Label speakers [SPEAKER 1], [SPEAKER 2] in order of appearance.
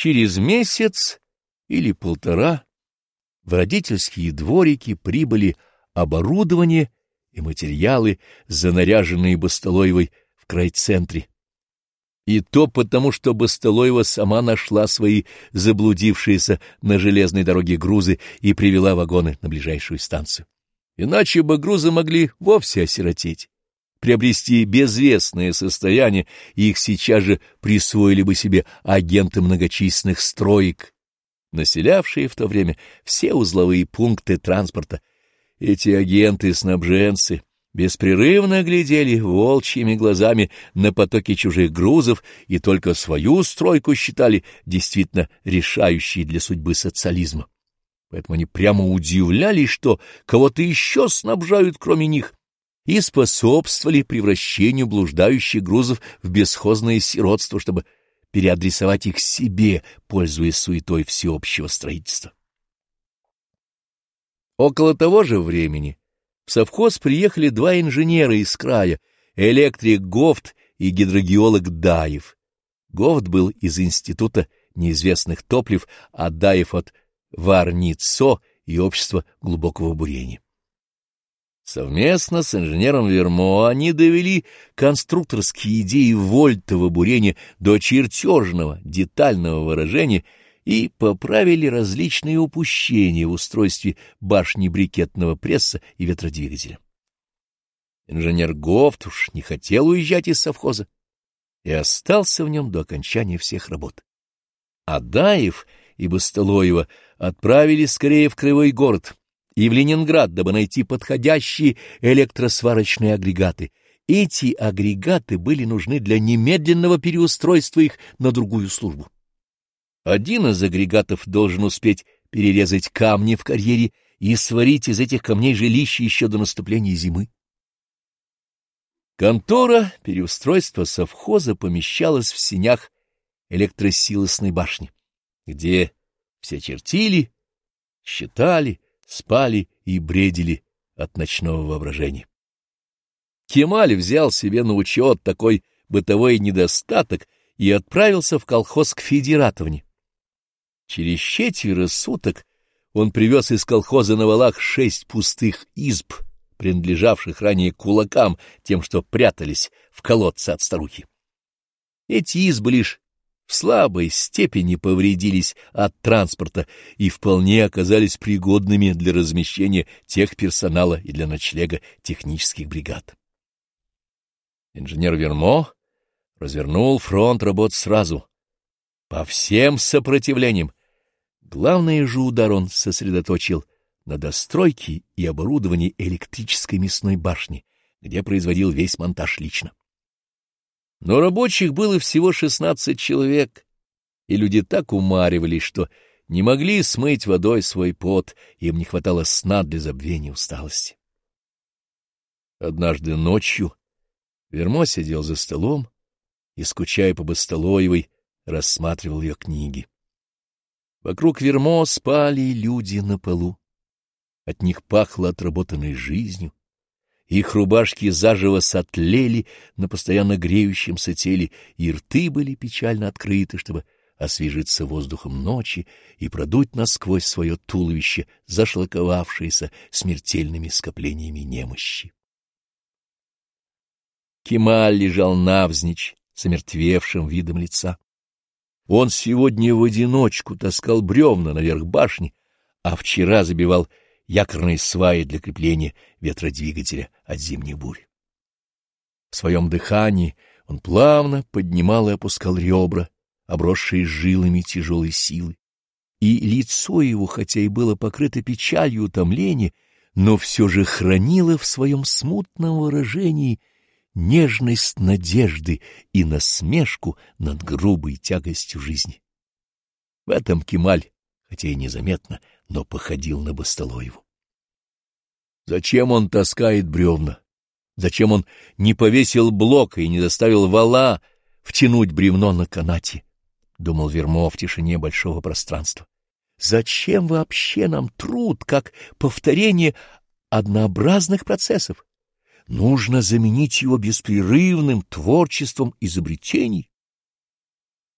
[SPEAKER 1] Через месяц или полтора в родительские дворики прибыли оборудование и материалы, занаряженные Бастолоевой в крайцентре. И то потому, что Бастолоева сама нашла свои заблудившиеся на железной дороге грузы и привела вагоны на ближайшую станцию. Иначе бы грузы могли вовсе осиротеть приобрести безвестное состояние, и их сейчас же присвоили бы себе агенты многочисленных строек, населявшие в то время все узловые пункты транспорта. Эти агенты-снабженцы беспрерывно глядели волчьими глазами на потоки чужих грузов и только свою стройку считали действительно решающей для судьбы социализма. Поэтому они прямо удивлялись, что кого-то еще снабжают, кроме них, и способствовали превращению блуждающих грузов в бесхозное сиротство, чтобы переадресовать их себе, пользуясь суетой всеобщего строительства. Около того же времени в совхоз приехали два инженера из края, электрик Гофт и гидрогеолог Даев. Гофт был из Института неизвестных топлив, а Даев от Варницо и Общества глубокого бурения. Совместно с инженером Вермо они довели конструкторские идеи вольтового бурения до чертежного, детального выражения и поправили различные упущения в устройстве башни брикетного пресса и ветродвигателя. Инженер Гофт уж не хотел уезжать из совхоза и остался в нем до окончания всех работ. Адаев и Басталоева отправили скорее в Кривой город — и в Ленинград, дабы найти подходящие электросварочные агрегаты. Эти агрегаты были нужны для немедленного переустройства их на другую службу. Один из агрегатов должен успеть перерезать камни в карьере и сварить из этих камней жилище еще до наступления зимы. Контора переустройства совхоза помещалась в синях электросилосной башни, где все чертили, считали, спали и бредили от ночного воображения. Кемаль взял себе на учет такой бытовой недостаток и отправился в колхоз к федератовне. Через четверо суток он привез из колхоза на валах шесть пустых изб, принадлежавших ранее кулакам, тем, что прятались в колодце от старухи. Эти избы лишь в слабой степени повредились от транспорта и вполне оказались пригодными для размещения тех персонала и для ночлега технических бригад. Инженер Вермо развернул фронт работ сразу, по всем сопротивлениям. Главный же удар он сосредоточил на достройке и оборудовании электрической мясной башни, где производил весь монтаж лично. Но рабочих было всего шестнадцать человек, и люди так умаривались, что не могли смыть водой свой пот, им не хватало сна для забвения усталости. Однажды ночью Вермо сидел за столом и, скучая по Бастолоевой, рассматривал ее книги. Вокруг Вермо спали люди на полу. От них пахло отработанной жизнью. Их рубашки заживо сотлели на постоянно греющемся теле, и рты были печально открыты, чтобы освежиться воздухом ночи и продуть насквозь свое туловище, зашлаковавшееся смертельными скоплениями немощи. Кемаль лежал навзничь, с омертвевшим видом лица. Он сегодня в одиночку таскал бревна наверх башни, а вчера забивал якорные сваи для крепления ветродвигателя от зимней бури. В своем дыхании он плавно поднимал и опускал ребра, обросшие жилами тяжелой силы. И лицо его, хотя и было покрыто печалью утомления, но все же хранило в своем смутном выражении нежность надежды и насмешку над грубой тягостью жизни. В этом Кемаль, хотя и незаметно, но походил на Басталоеву. Зачем он таскает бревна? Зачем он не повесил блок и не заставил вала втянуть бревно на канате? — думал Вермо в тишине большого пространства. Зачем вообще нам труд, как повторение однообразных процессов? Нужно заменить его беспрерывным творчеством изобретений.